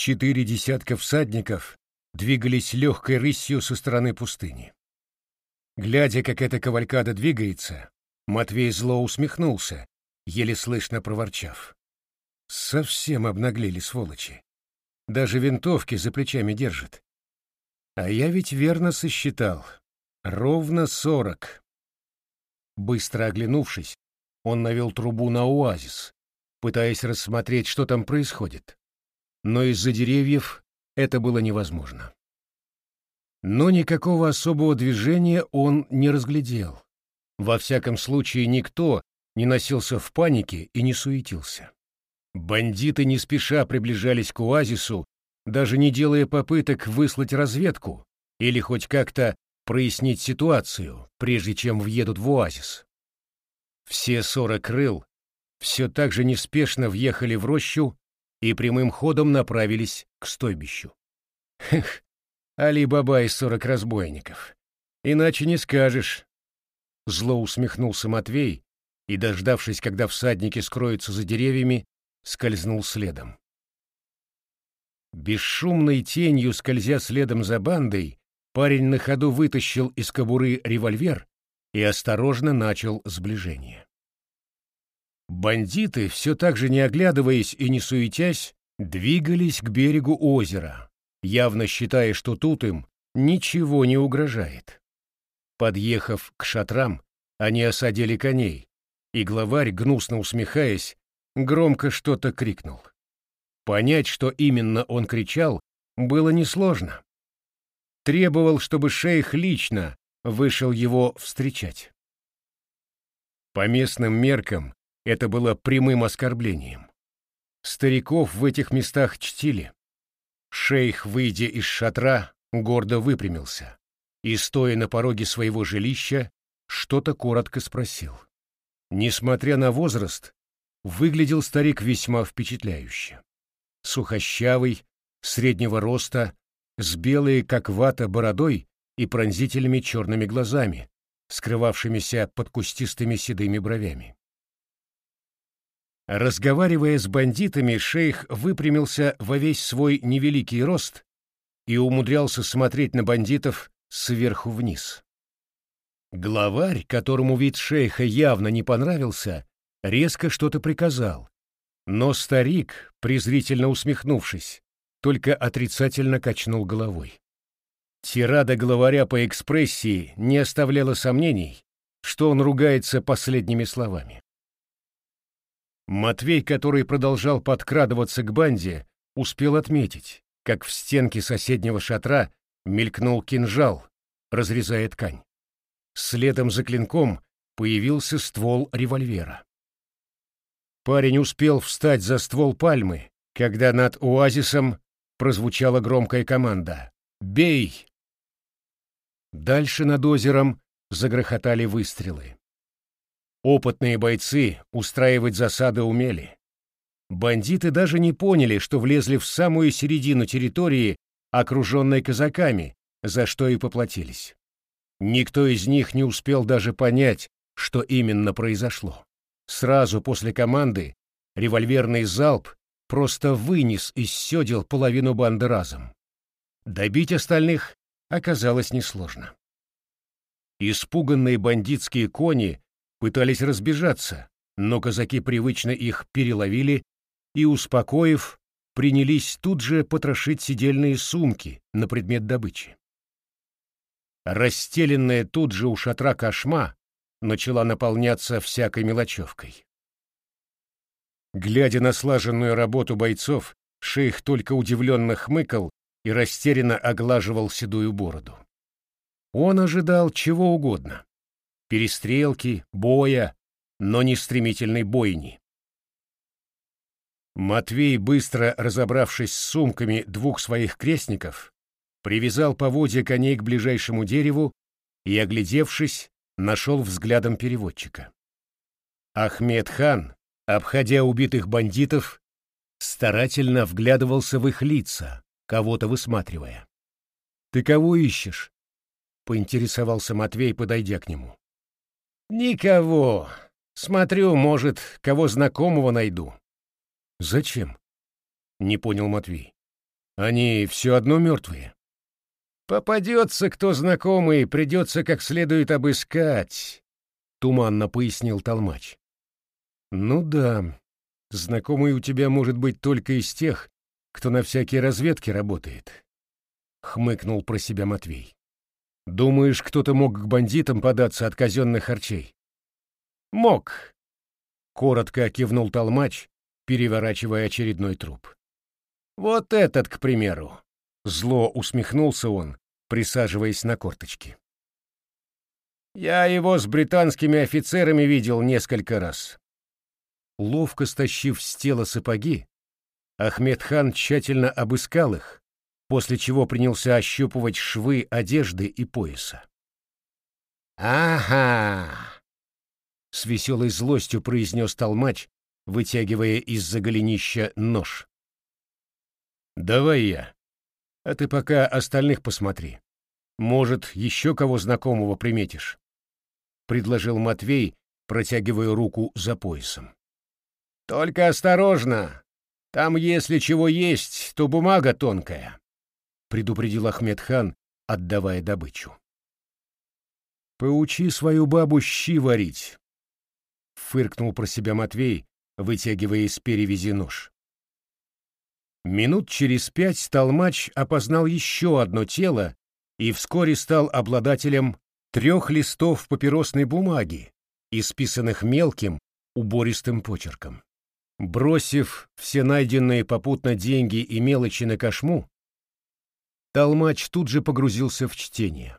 Четыре десятка всадников двигались легкой рысью со стороны пустыни. Глядя, как эта кавалькада двигается, Матвей зло усмехнулся, еле слышно проворчав. Совсем обнаглели сволочи. Даже винтовки за плечами держат. А я ведь верно сосчитал. Ровно сорок. Быстро оглянувшись, он навел трубу на оазис, пытаясь рассмотреть, что там происходит. Но из-за деревьев это было невозможно. Но никакого особого движения он не разглядел. Во всяком случае, никто не носился в панике и не суетился. Бандиты не спеша приближались к оазису, даже не делая попыток выслать разведку или хоть как-то прояснить ситуацию, прежде чем въедут в оазис. Все сорок крыл все так же неспешно въехали в рощу и прямым ходом направились к стойбищу. Хех, Али-Баба и сорок разбойников. Иначе не скажешь. Зло усмехнулся Матвей и, дождавшись, когда всадники скроются за деревьями, скользнул следом. Бесшумной тенью, скользя следом за бандой, парень на ходу вытащил из кобуры револьвер и осторожно начал сближение. Бандиты, все так же не оглядываясь и не суетясь, двигались к берегу озера, явно считая, что тут им ничего не угрожает. Подъехав к шатрам, они осадили коней, и главарь, гнусно усмехаясь, громко что-то крикнул. Понять, что именно он кричал, было несложно. Требовал, чтобы шейх лично вышел его встречать. По местным меркам это было прямым оскорблением. Стариков в этих местах чтили. Шейх, выйдя из шатра, гордо выпрямился и, стоя на пороге своего жилища, что-то коротко спросил. Несмотря на возраст, выглядел старик весьма впечатляюще. Сухощавый, среднего роста, с белой, как вата, бородой и пронзительными черными глазами, скрывавшимися под кустистыми седыми бровями. Разговаривая с бандитами, шейх выпрямился во весь свой невеликий рост и умудрялся смотреть на бандитов сверху вниз. Главарь, которому вид шейха явно не понравился, резко что-то приказал. Но старик, презрительно усмехнувшись, только отрицательно качнул головой. Тирада главаря по экспрессии не оставляла сомнений, что он ругается последними словами. Матвей, который продолжал подкрадываться к банде, успел отметить, как в стенке соседнего шатра мелькнул кинжал, разрезая ткань. Следом за клинком появился ствол револьвера. Парень успел встать за ствол пальмы, когда над оазисом прозвучала громкая команда «Бей!». Дальше над озером загрохотали выстрелы. Опытные бойцы устраивать засады умели. Бандиты даже не поняли, что влезли в самую середину территории, окруженной казаками, за что и поплатились. Никто из них не успел даже понять, что именно произошло. Сразу после команды револьверный залп просто вынес из седел половину банды разом. Добить остальных оказалось несложно. Испуганные бандитские кони пытались разбежаться, но казаки привычно их переловили и, успокоив, принялись тут же потрошить сидельные сумки на предмет добычи. Расстеленная тут же у шатра кошма начала наполняться всякой мелочевкой. Глядя на слаженную работу бойцов, шейх только удивленно хмыкал и растерянно оглаживал седую бороду. Он ожидал чего угодно — перестрелки, боя, но не стремительной бойни. Матвей, быстро разобравшись с сумками двух своих крестников, привязал поводья коней к ближайшему дереву и, оглядевшись, нашел взглядом переводчика. Ахмед хан, обходя убитых бандитов, старательно вглядывался в их лица, кого-то высматривая. «Ты кого ищешь?» — поинтересовался Матвей, подойдя к нему. «Никого. Смотрю, может, кого знакомого найду». «Зачем?» — не понял Матвей. Они все одно мертвые. Попадется кто знакомый, придется как следует обыскать, туманно пояснил Толмач. Ну да, знакомый у тебя может быть только из тех, кто на всякие разведки работает, хмыкнул про себя Матвей. Думаешь, кто-то мог к бандитам податься от казенных харчей? Мог, коротко кивнул Толмач, переворачивая очередной труп. Вот этот, к примеру. Зло усмехнулся он, присаживаясь на корточки. Я его с британскими офицерами видел несколько раз. Ловко стащив с тела сапоги, Ахмед хан тщательно обыскал их, после чего принялся ощупывать швы одежды и пояса. «Ага!» — с веселой злостью произнес толмач, вытягивая из-за голенища нож. «Давай я. А ты пока остальных посмотри. Может, еще кого знакомого приметишь?» — предложил Матвей, протягивая руку за поясом. «Только осторожно! Там, если чего есть, то бумага тонкая», — предупредил Ахмед хан, отдавая добычу. «Поучи свою бабу щи варить», — фыркнул про себя Матвей, вытягивая из перевязи нож. Минут через пять Толмач опознал еще одно тело и вскоре стал обладателем трех листов папиросной бумаги, исписанных мелким, убористым почерком. Бросив все найденные попутно деньги и мелочи на кошму, Толмач тут же погрузился в чтение.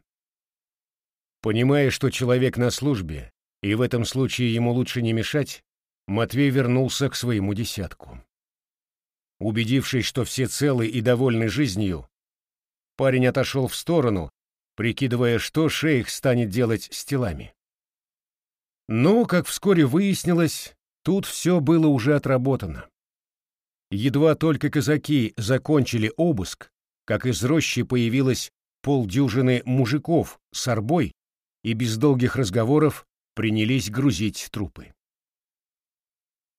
Понимая, что человек на службе, и в этом случае ему лучше не мешать, Матвей вернулся к своему десятку. Убедившись, что все целы и довольны жизнью, парень отошел в сторону, прикидывая, что шейх станет делать с телами. Но, как вскоре выяснилось, тут все было уже отработано. Едва только казаки закончили обыск, как из рощи появилось полдюжины мужиков с арбой и без долгих разговоров принялись грузить трупы.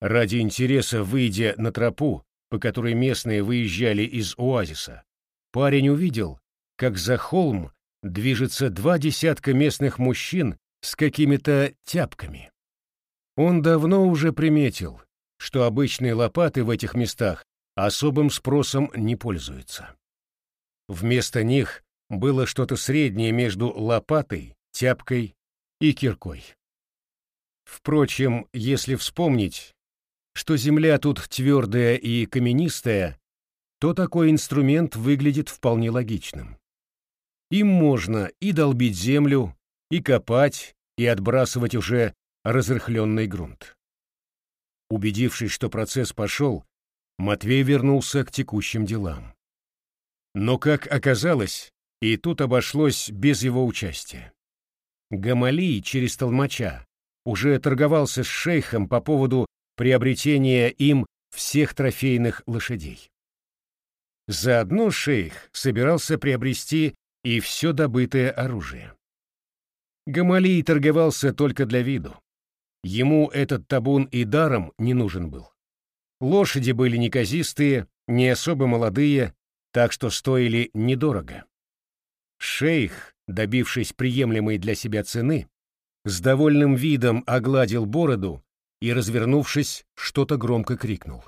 Ради интереса, выйдя на тропу, по которой местные выезжали из оазиса, парень увидел, как за холм движется два десятка местных мужчин с какими-то тяпками. Он давно уже приметил, что обычные лопаты в этих местах особым спросом не пользуются. Вместо них было что-то среднее между лопатой, тяпкой и киркой. Впрочем, если вспомнить, что земля тут твердая и каменистая, то такой инструмент выглядит вполне логичным. Им можно и долбить землю, и копать, и отбрасывать уже разрыхленный грунт. Убедившись, что процесс пошел, Матвей вернулся к текущим делам. Но, как оказалось, и тут обошлось без его участия. Гамалий через толмача уже торговался с шейхом по поводу приобретения им всех трофейных лошадей. Заодно шейх собирался приобрести и все добытое оружие. Гамалий торговался только для виду. Ему этот табун и даром не нужен был. Лошади были неказистые, не особо молодые, так что стоили недорого. Шейх, добившись приемлемой для себя цены, с довольным видом огладил бороду и, развернувшись, что-то громко крикнул.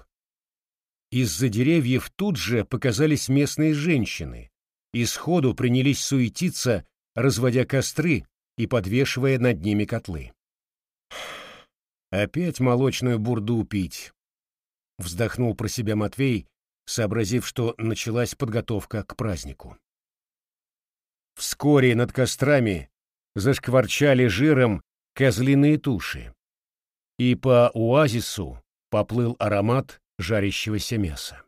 Из-за деревьев тут же показались местные женщины и сходу принялись суетиться, разводя костры и подвешивая над ними котлы. «Опять молочную бурду пить», — вздохнул про себя Матвей, сообразив, что началась подготовка к празднику. Вскоре над кострами зашкварчали жиром козлиные туши, и по оазису поплыл аромат жарящегося мяса.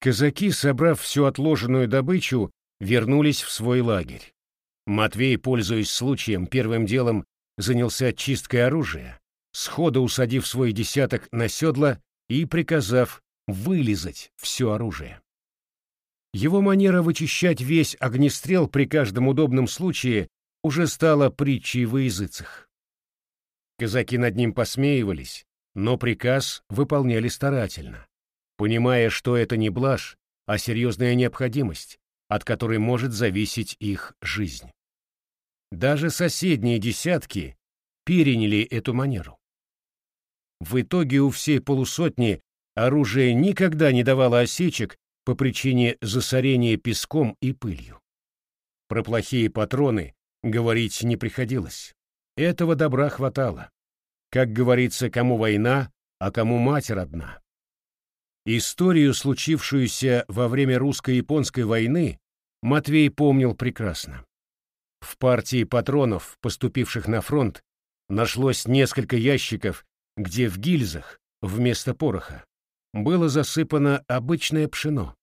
Казаки, собрав всю отложенную добычу, вернулись в свой лагерь. Матвей, пользуясь случаем, первым делом занялся чисткой оружия, сходу усадив свой десяток на седла и приказав вылизать все оружие. Его манера вычищать весь огнестрел при каждом удобном случае уже стала притчей во языцах. Казаки над ним посмеивались, но приказ выполняли старательно, понимая, что это не блажь, а серьезная необходимость, от которой может зависеть их жизнь. Даже соседние десятки переняли эту манеру. В итоге у всей полусотни оружие никогда не давало осечек по причине засорения песком и пылью. Про плохие патроны говорить не приходилось. Этого добра хватало. Как говорится, кому война, а кому мать родна. Историю, случившуюся во время русско-японской войны, Матвей помнил прекрасно. В партии патронов, поступивших на фронт, нашлось несколько ящиков, где в гильзах, вместо пороха, было засыпано обычное пшено.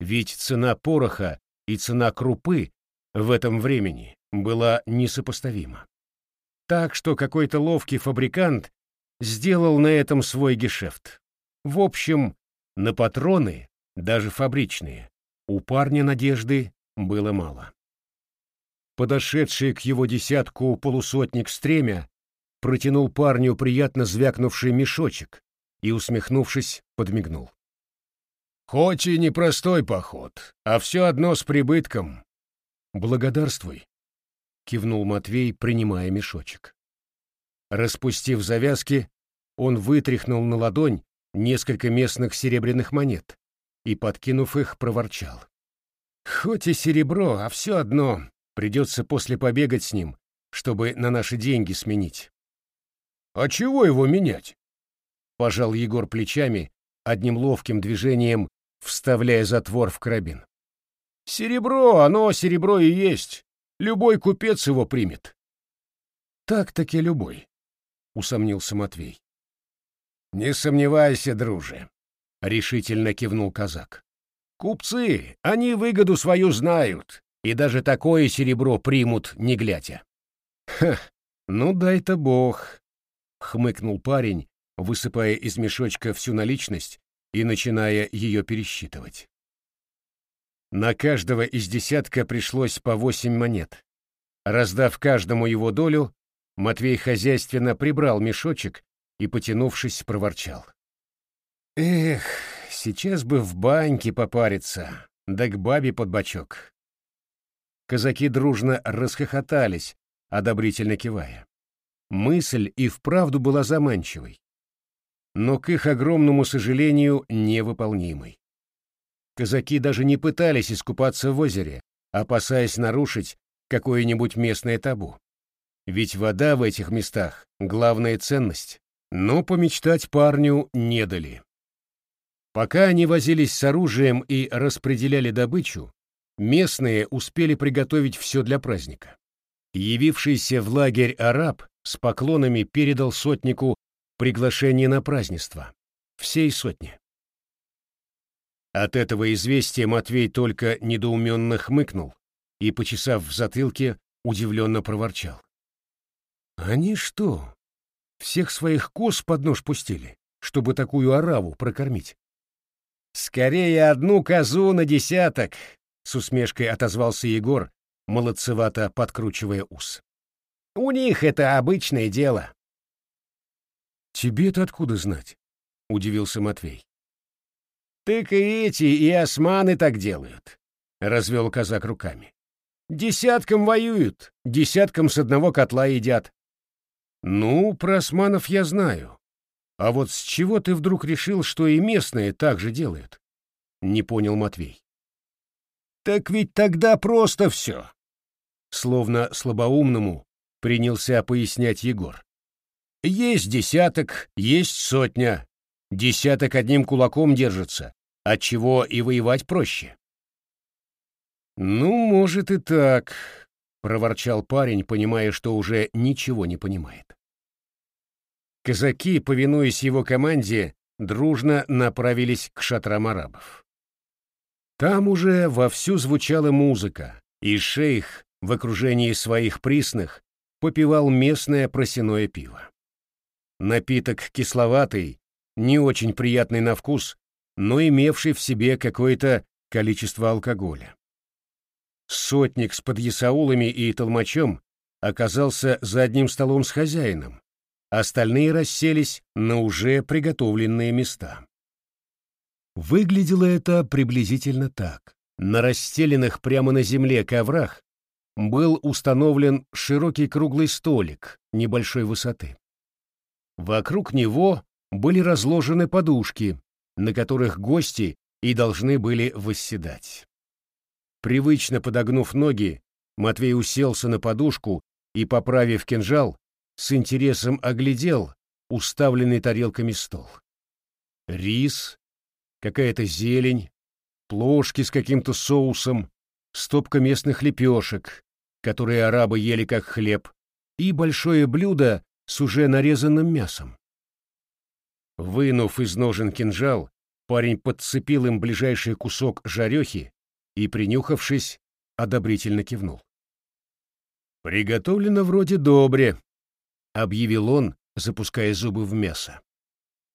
Ведь цена пороха и цена крупы в этом времени была несопоставима. Так что какой-то ловкий фабрикант сделал на этом свой гешефт. В общем, на патроны, даже фабричные, у парня надежды было мало. Подошедший к его десятку полусотник стремя протянул парню приятно звякнувший мешочек и, усмехнувшись, подмигнул. «Хоть и непростой поход, а все одно с прибытком. Благодарствуй», — кивнул Матвей, принимая мешочек. Распустив завязки, он вытряхнул на ладонь несколько местных серебряных монет и, подкинув их, проворчал. «Хоть и серебро, а все одно придется после побегать с ним, чтобы на наши деньги сменить». «А чего его менять?» — пожал Егор плечами, одним ловким движением вставляя затвор в карабин. «Серебро, оно серебро и есть. Любой купец его примет». «Так-таки любой», — усомнился Матвей. «Не сомневайся, друже», — решительно кивнул казак. «Купцы, они выгоду свою знают, и даже такое серебро примут, не глядя». «Ха, ну дай-то бог», — хмыкнул парень, высыпая из мешочка всю наличность и начиная ее пересчитывать. На каждого из десятка пришлось по восемь монет. Раздав каждому его долю, Матвей хозяйственно прибрал мешочек и, потянувшись, проворчал. «Эх, сейчас бы в баньке попариться, да к бабе под бочок». Казаки дружно расхохотались, одобрительно кивая. Мысль и вправду была заманчивой но к их огромному сожалению невыполнимой. Казаки даже не пытались искупаться в озере, опасаясь нарушить какое-нибудь местное табу. Ведь вода в этих местах — главная ценность. Но помечтать парню не дали. Пока они возились с оружием и распределяли добычу, местные успели приготовить все для праздника. Явившийся в лагерь араб с поклонами передал сотнику приглашение на празднество. Всей сотни. От этого известия Матвей только недоуменно хмыкнул и, почесав в затылке, удивленно проворчал. «Они что, всех своих коз под нож пустили, чтобы такую ораву прокормить?» «Скорее одну козу на десяток!» — с усмешкой отозвался Егор, молодцевато подкручивая ус. «У них это обычное дело. «Тебе-то откуда знать?» — удивился Матвей. «Так и эти, и османы так делают», — развел казак руками. «Десятком воюют, десятком с одного котла едят». «Ну, про османов я знаю. А вот с чего ты вдруг решил, что и местные так же делают?» — не понял Матвей. «Так ведь тогда просто все!» Словно слабоумному принялся пояснять Егор. Есть десяток, есть сотня. Десяток одним кулаком держится, отчего и воевать проще. «Ну, может и так», — проворчал парень, понимая, что уже ничего не понимает. Казаки, повинуясь его команде, дружно направились к шатрам арабов. Там уже вовсю звучала музыка, и шейх в окружении своих присных попивал местное просяное пиво. Напиток кисловатый, не очень приятный на вкус, но имевший в себе какое-то количество алкоголя. Сотник с подъясаулами и толмачом оказался за одним столом с хозяином, остальные расселись на уже приготовленные места. Выглядело это приблизительно так. На расстеленных прямо на земле коврах был установлен широкий круглый столик небольшой высоты. Вокруг него были разложены подушки, на которых гости и должны были восседать. Привычно подогнув ноги, Матвей уселся на подушку и, поправив кинжал, с интересом оглядел уставленный тарелками стол. Рис, какая-то зелень, плошки с каким-то соусом, стопка местных лепешек, которые арабы ели как хлеб, и большое блюдо с уже нарезанным мясом. Вынув из ножен кинжал, парень подцепил им ближайший кусок жарехи и, принюхавшись, одобрительно кивнул. «Приготовлено вроде добре», — объявил он, запуская зубы в мясо.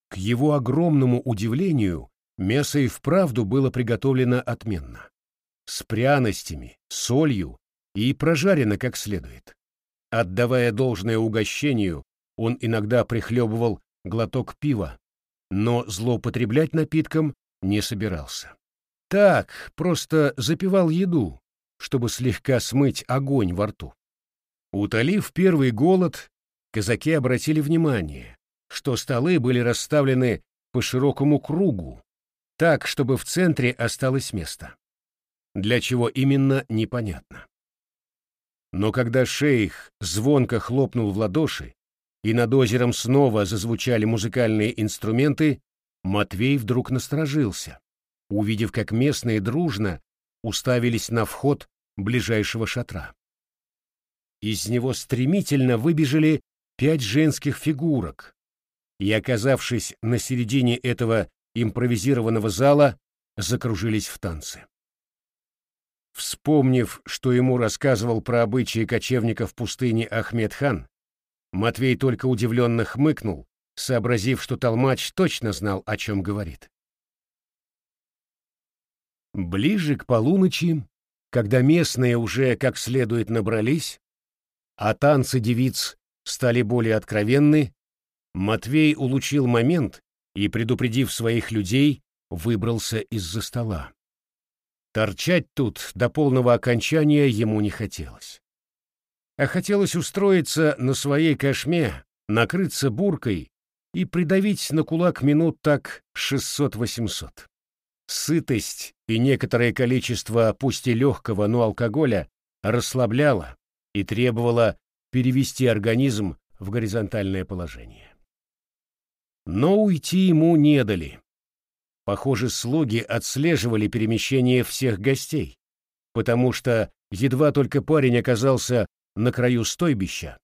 К его огромному удивлению, мясо и вправду было приготовлено отменно. С пряностями, солью и прожарено как следует. Отдавая должное угощению, он иногда прихлебывал глоток пива, но злоупотреблять напитком не собирался. Так, просто запивал еду, чтобы слегка смыть огонь во рту. Утолив первый голод, казаки обратили внимание, что столы были расставлены по широкому кругу, так, чтобы в центре осталось место. Для чего именно, непонятно. Но когда шейх звонко хлопнул в ладоши, и над озером снова зазвучали музыкальные инструменты, Матвей вдруг насторожился, увидев, как местные дружно уставились на вход ближайшего шатра. Из него стремительно выбежали пять женских фигурок, и, оказавшись на середине этого импровизированного зала, закружились в танце. Вспомнив, что ему рассказывал про обычаи кочевников пустыни Ахмед хан, Матвей только удивленно хмыкнул, сообразив, что Толмач точно знал, о чем говорит. Ближе к полуночи, когда местные уже как следует набрались, а танцы девиц стали более откровенны, Матвей улучил момент и, предупредив своих людей, выбрался из-за стола. Торчать тут до полного окончания ему не хотелось а хотелось устроиться на своей кошме, накрыться буркой и придавить на кулак минут так 600-800. Сытость и некоторое количество, пусть и легкого, но алкоголя, расслабляло и требовало перевести организм в горизонтальное положение. Но уйти ему не дали. Похоже, слуги отслеживали перемещение всех гостей, потому что едва только парень оказался на краю стойбища,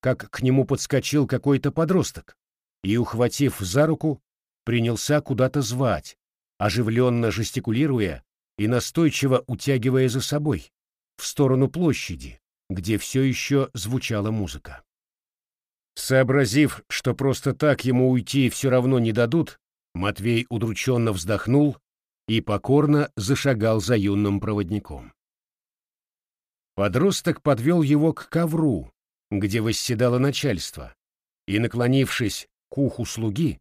как к нему подскочил какой-то подросток и, ухватив за руку, принялся куда-то звать, оживленно жестикулируя и настойчиво утягивая за собой, в сторону площади, где все еще звучала музыка. Сообразив, что просто так ему уйти все равно не дадут, Матвей удрученно вздохнул и покорно зашагал за юным проводником. Подросток подвел его к ковру, где восседало начальство, и, наклонившись к уху слуги,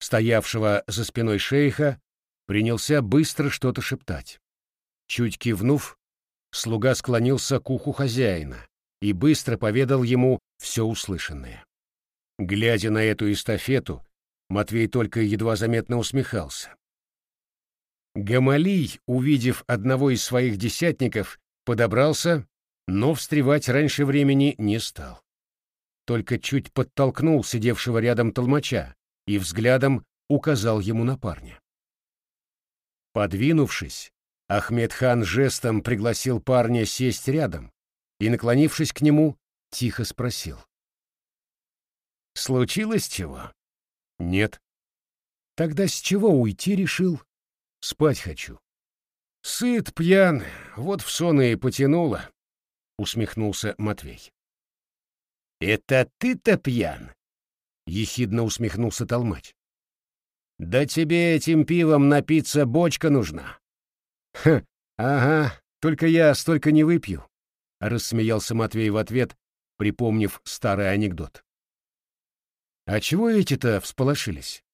стоявшего за спиной шейха, принялся быстро что-то шептать. Чуть кивнув, слуга склонился к уху хозяина и быстро поведал ему все услышанное. Глядя на эту эстафету, Матвей только едва заметно усмехался. Гамалий, увидев одного из своих десятников, подобрался, но встревать раньше времени не стал. Только чуть подтолкнул сидевшего рядом толмача и взглядом указал ему на парня. Подвинувшись, Ахмед хан жестом пригласил парня сесть рядом и, наклонившись к нему, тихо спросил. «Случилось чего?» «Нет». «Тогда с чего уйти решил?» «Спать хочу». «Сыт, пьян, вот в сон и потянуло», — усмехнулся Матвей. «Это ты-то пьян?» — ехидно усмехнулся Толмач. «Да тебе этим пивом напиться бочка нужна». «Ха, ага, только я столько не выпью», — рассмеялся Матвей в ответ, припомнив старый анекдот. «А чего эти-то всполошились?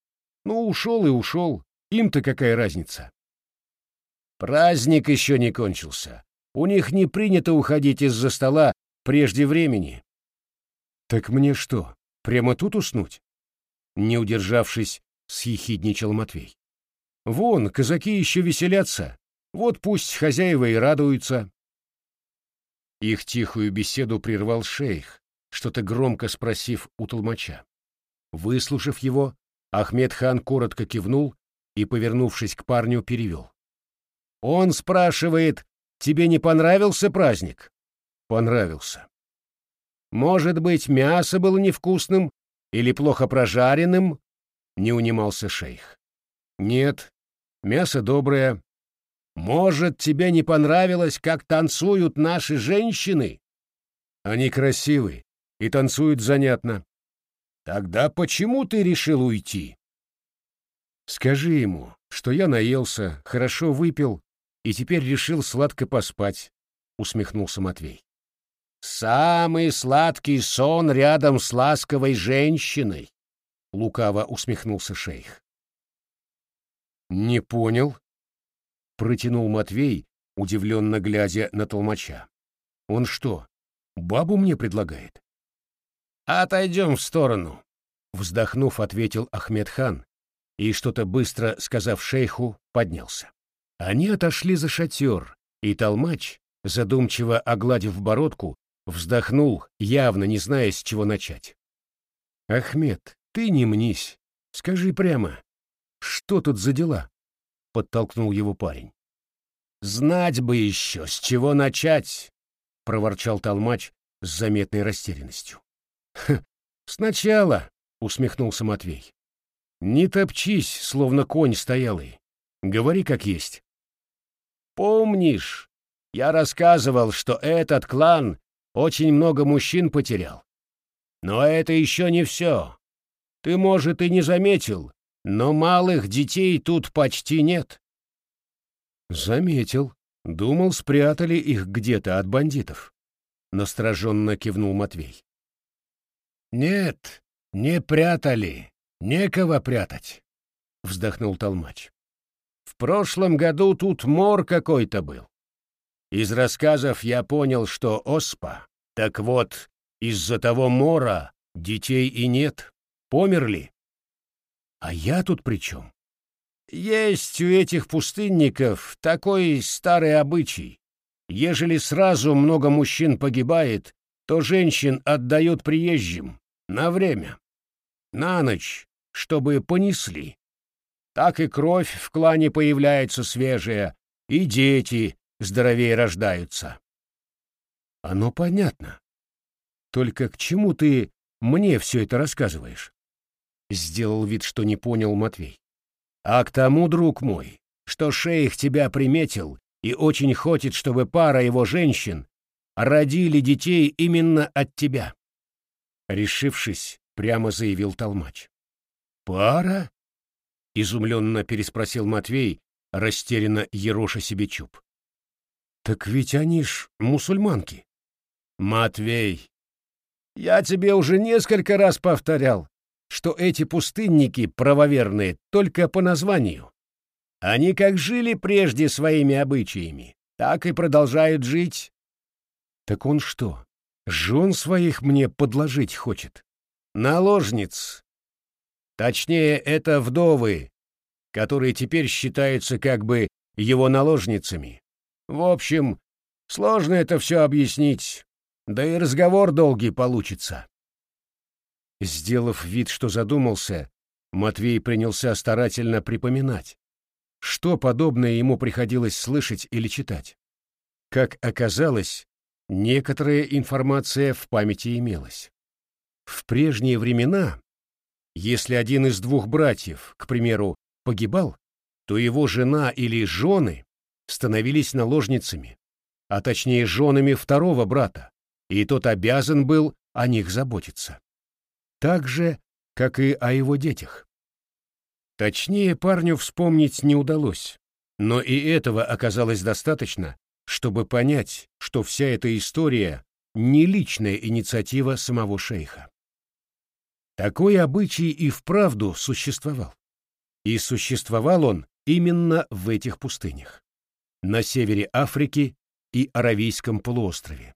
Ну, ушел и ушел, Им-то какая разница? Праздник еще не кончился. У них не принято уходить из-за стола прежде времени. Так мне что, прямо тут уснуть? Не удержавшись, съехидничал Матвей. Вон, казаки еще веселятся. Вот пусть хозяева и радуются. Их тихую беседу прервал шейх, что-то громко спросив у толмача. Выслушав его, Ахмед хан коротко кивнул и, повернувшись к парню, перевел. «Он спрашивает, тебе не понравился праздник?» «Понравился». «Может быть, мясо было невкусным или плохо прожаренным?» — не унимался шейх. «Нет, мясо доброе. Может, тебе не понравилось, как танцуют наши женщины?» «Они красивы и танцуют занятно». «Тогда почему ты решил уйти?» «Скажи ему, что я наелся, хорошо выпил и теперь решил сладко поспать», — усмехнулся Матвей. «Самый сладкий сон рядом с ласковой женщиной», — лукаво усмехнулся шейх. «Не понял», — протянул Матвей, удивленно глядя на толмача. «Он что, бабу мне предлагает?» «Отойдем в сторону», — вздохнув, ответил Ахмед хан и, что-то быстро сказав шейху, поднялся. Они отошли за шатер, и толмач, задумчиво огладив бородку, вздохнул, явно не зная, с чего начать. «Ахмед, ты не мнись. Скажи прямо, что тут за дела?» — подтолкнул его парень. «Знать бы еще, с чего начать!» — проворчал толмач с заметной растерянностью. «Сначала», — усмехнулся Матвей. «Не топчись, словно конь стоялый. Говори как есть». «Помнишь, я рассказывал, что этот клан очень много мужчин потерял. Но это еще не все. Ты, может, и не заметил, но малых детей тут почти нет». «Заметил. Думал, спрятали их где-то от бандитов». Настороженно кивнул Матвей. «Нет, не прятали. Некого прятать», — вздохнул Толмач. «В прошлом году тут мор какой-то был. Из рассказов я понял, что оспа. Так вот, из-за того мора детей и нет. Померли. А я тут при чем? Есть у этих пустынников такой старый обычай. Ежели сразу много мужчин погибает, то женщин отдают приезжим на время, на ночь, чтобы понесли. Так и кровь в клане появляется свежая, и дети здоровее рождаются. Оно понятно. Только к чему ты мне все это рассказываешь? Сделал вид, что не понял Матвей. А к тому, друг мой, что шейх тебя приметил и очень хочет, чтобы пара его женщин родили детей именно от тебя. Решившись, прямо заявил Толмач. «Пара?» — изумленно переспросил Матвей, растерянно ероша себе чуб. «Так ведь они ж мусульманки». «Матвей, я тебе уже несколько раз повторял, что эти пустынники правоверные только по названию. Они как жили прежде своими обычаями, так и продолжают жить. Так он что, жен своих мне подложить хочет? Наложниц. Точнее, это вдовы, которые теперь считаются как бы его наложницами. В общем, сложно это все объяснить, да и разговор долгий получится. Сделав вид, что задумался, Матвей принялся старательно припоминать, что подобное ему приходилось слышать или читать. Как оказалось, некоторая информация в памяти имелась. В прежние времена, если один из двух братьев, к примеру, погибал, то его жена или жены становились наложницами, а точнее женами второго брата, и тот обязан был о них заботиться. Так же, как и о его детях. Точнее, парню вспомнить не удалось, но и этого оказалось достаточно, чтобы понять, что вся эта история не личная инициатива самого шейха. Такой обычай и вправду существовал. И существовал он именно в этих пустынях, на севере Африки и Аравийском полуострове.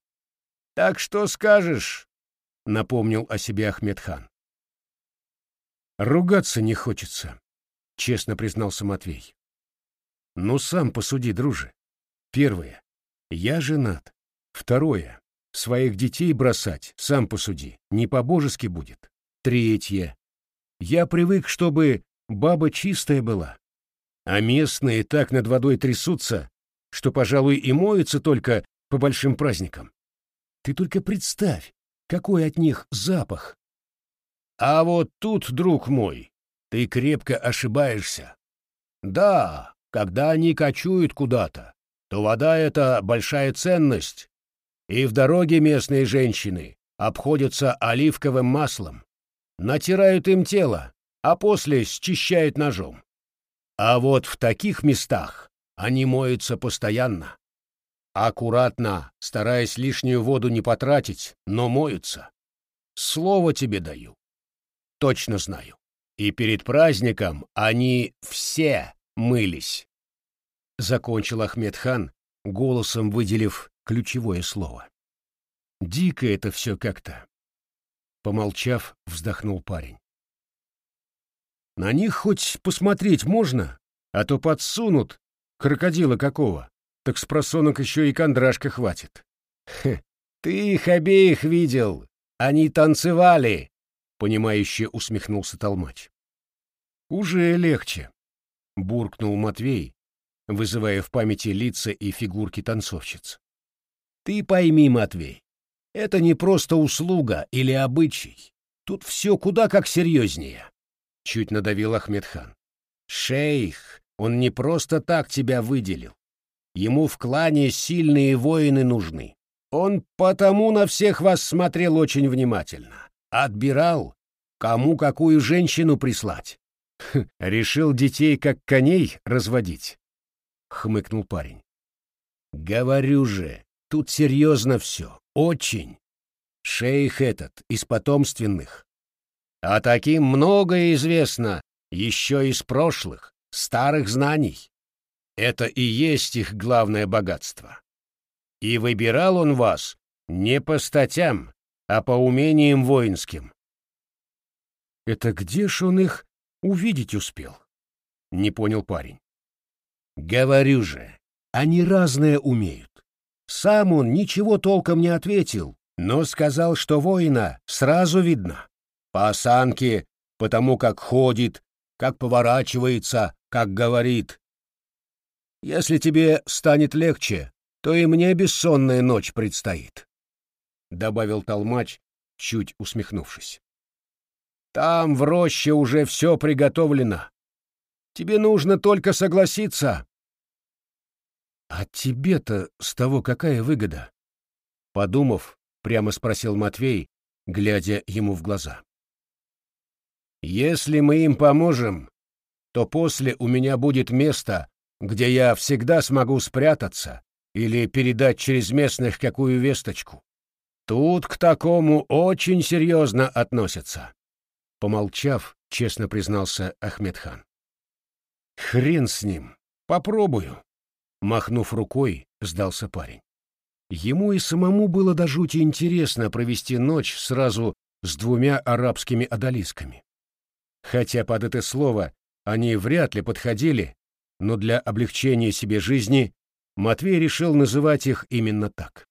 «Так что скажешь?» — напомнил о себе Ахмедхан. «Ругаться не хочется», — честно признался Матвей. «Ну, сам посуди, друже. Первое. Я женат. Второе. Своих детей бросать, сам посуди, не по-божески будет. Третье. Я привык, чтобы баба чистая была. А местные так над водой трясутся, что, пожалуй, и моются только по большим праздникам. Ты только представь, какой от них запах. А вот тут, друг мой, ты крепко ошибаешься. Да, когда они кочуют куда-то, то вода — это большая ценность, и в дороге местные женщины обходятся оливковым маслом, натирают им тело, а после счищают ножом. А вот в таких местах они моются постоянно. Аккуратно, стараясь лишнюю воду не потратить, но моются. Слово тебе даю. Точно знаю. И перед праздником они все мылись. Закончил Ахмед хан, голосом выделив ключевое слово. Дико это все как-то. Помолчав, вздохнул парень. На них хоть посмотреть можно, а то подсунут крокодила какого, так с просонок еще и кондрашка хватит. Хе, ты их обеих видел, они танцевали, понимающе усмехнулся Толмач. Уже легче, буркнул Матвей, вызывая в памяти лица и фигурки танцовщиц. Ты пойми, Матвей, это не просто услуга или обычай. Тут все куда как серьезнее. Чуть надавил Ахмедхан. Шейх, он не просто так тебя выделил. Ему в клане сильные воины нужны. Он потому на всех вас смотрел очень внимательно. Отбирал, кому какую женщину прислать. Решил детей как коней разводить, хмыкнул парень. Говорю же, тут серьезно все, очень. Шейх этот из потомственных. А таким многое известно еще из прошлых, старых знаний. Это и есть их главное богатство. И выбирал он вас не по статям, а по умениям воинским. Это где ж он их увидеть успел? Не понял парень. Говорю же, они разное умеют. Сам он ничего толком не ответил, но сказал, что воина сразу видно. По осанке, потому как ходит, как поворачивается, как говорит. Если тебе станет легче, то и мне бессонная ночь предстоит, — добавил Толмач, чуть усмехнувшись. Там в роще уже все приготовлено. Тебе нужно только согласиться. А тебе-то с того какая выгода? Подумав, прямо спросил Матвей, глядя ему в глаза. Если мы им поможем, то после у меня будет место, где я всегда смогу спрятаться или передать через местных какую весточку. Тут к такому очень серьезно относятся. Помолчав, честно признался Ахмедхан. Хрен с ним, попробую. Махнув рукой, сдался парень. Ему и самому было до жути интересно провести ночь сразу с двумя арабскими одолисками. Хотя под это слово они вряд ли подходили, но для облегчения себе жизни Матвей решил называть их именно так.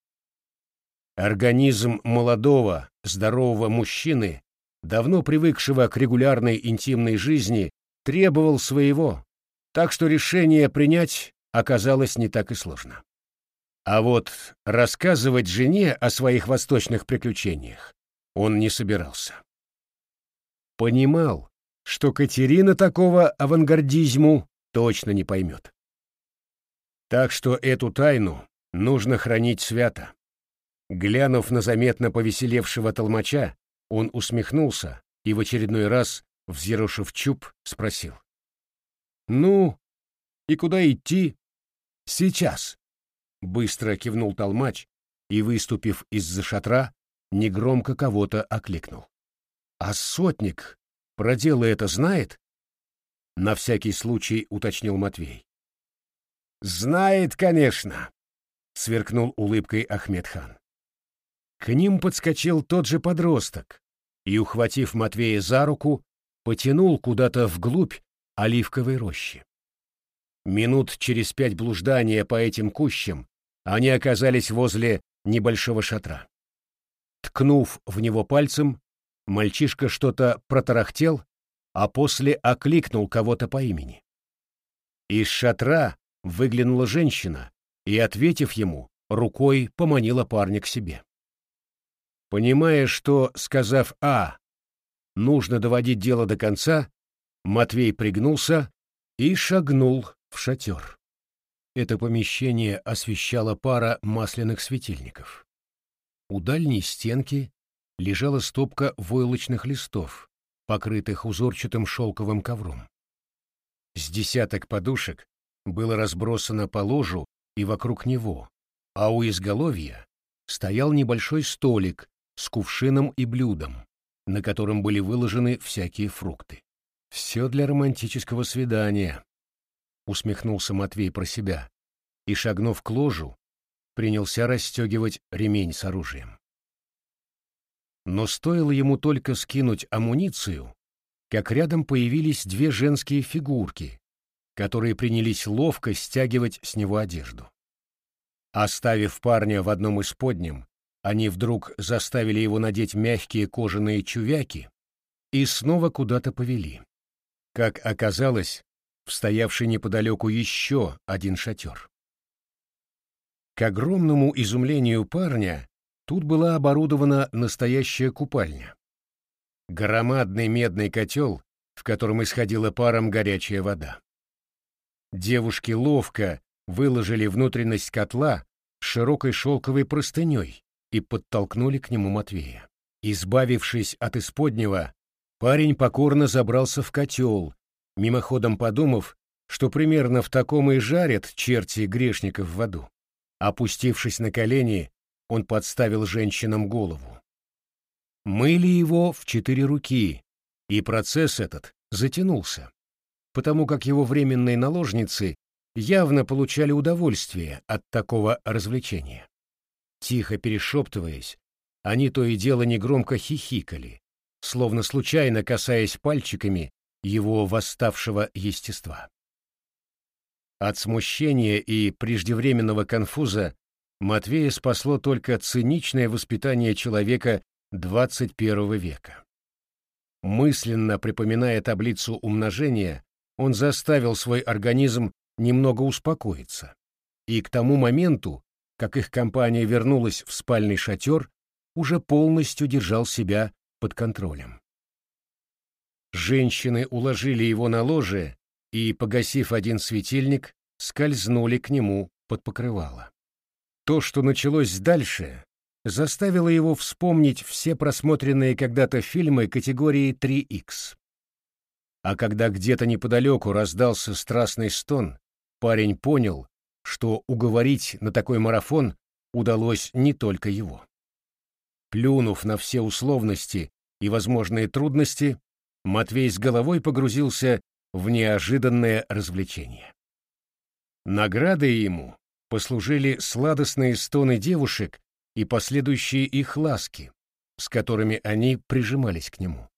Организм молодого, здорового мужчины, давно привыкшего к регулярной интимной жизни, требовал своего, так что решение принять оказалось не так и сложно. А вот рассказывать жене о своих восточных приключениях он не собирался. Понимал, что Катерина такого авангардизму точно не поймет. Так что эту тайну нужно хранить свято. Глянув на заметно повеселевшего толмача, он усмехнулся и в очередной раз, взъерошив чуб, спросил. «Ну, и куда идти?» «Сейчас», — быстро кивнул толмач и, выступив из-за шатра, негромко кого-то окликнул. «А сотник про дело это знает?» на всякий случай уточнил Матвей. Знает, конечно, сверкнул улыбкой Ахмедхан. К ним подскочил тот же подросток и, ухватив Матвея за руку, потянул куда-то вглубь оливковой рощи. Минут через пять блуждания по этим кущам они оказались возле небольшого шатра. Ткнув в него пальцем, мальчишка что-то протарахтел, а после окликнул кого-то по имени. Из шатра выглянула женщина и, ответив ему, рукой поманила парня к себе. Понимая, что, сказав «А», нужно доводить дело до конца, Матвей пригнулся и шагнул в шатер. Это помещение освещала пара масляных светильников. У дальней стенки лежала стопка войлочных листов, покрытых узорчатым шелковым ковром. С десяток подушек было разбросано по ложу и вокруг него, а у изголовья стоял небольшой столик с кувшином и блюдом, на котором были выложены всякие фрукты. «Все для романтического свидания», — усмехнулся Матвей про себя, и, шагнув к ложу, принялся расстегивать ремень с оружием. Но стоило ему только скинуть амуницию, как рядом появились две женские фигурки, которые принялись ловко стягивать с него одежду. Оставив парня в одном из подням, они вдруг заставили его надеть мягкие кожаные чувяки и снова куда-то повели. Как оказалось, стоявший неподалеку еще один шатер. К огромному изумлению парня тут была оборудована настоящая купальня. Громадный медный котел, в котором исходила паром горячая вода. Девушки ловко выложили внутренность котла широкой шелковой простыней и подтолкнули к нему Матвея. Избавившись от исподнего, парень покорно забрался в котел, мимоходом подумав, что примерно в таком и жарят черти грешников в аду. Опустившись на колени, он подставил женщинам голову. Мыли его в четыре руки, и процесс этот затянулся, потому как его временные наложницы явно получали удовольствие от такого развлечения. Тихо перешептываясь, они то и дело негромко хихикали, словно случайно касаясь пальчиками его восставшего естества. От смущения и преждевременного конфуза Матвея спасло только циничное воспитание человека XXI века. Мысленно припоминая таблицу умножения, он заставил свой организм немного успокоиться. И к тому моменту, как их компания вернулась в спальный шатер, уже полностью держал себя под контролем. Женщины уложили его на ложе и, погасив один светильник, скользнули к нему под покрывало. То, что началось дальше, заставило его вспомнить все просмотренные когда-то фильмы категории 3Х. А когда где-то неподалеку раздался страстный стон, парень понял, что уговорить на такой марафон удалось не только его. Плюнув на все условности и возможные трудности, Матвей с головой погрузился в неожиданное развлечение. Наградой ему послужили сладостные стоны девушек и последующие их ласки, с которыми они прижимались к нему.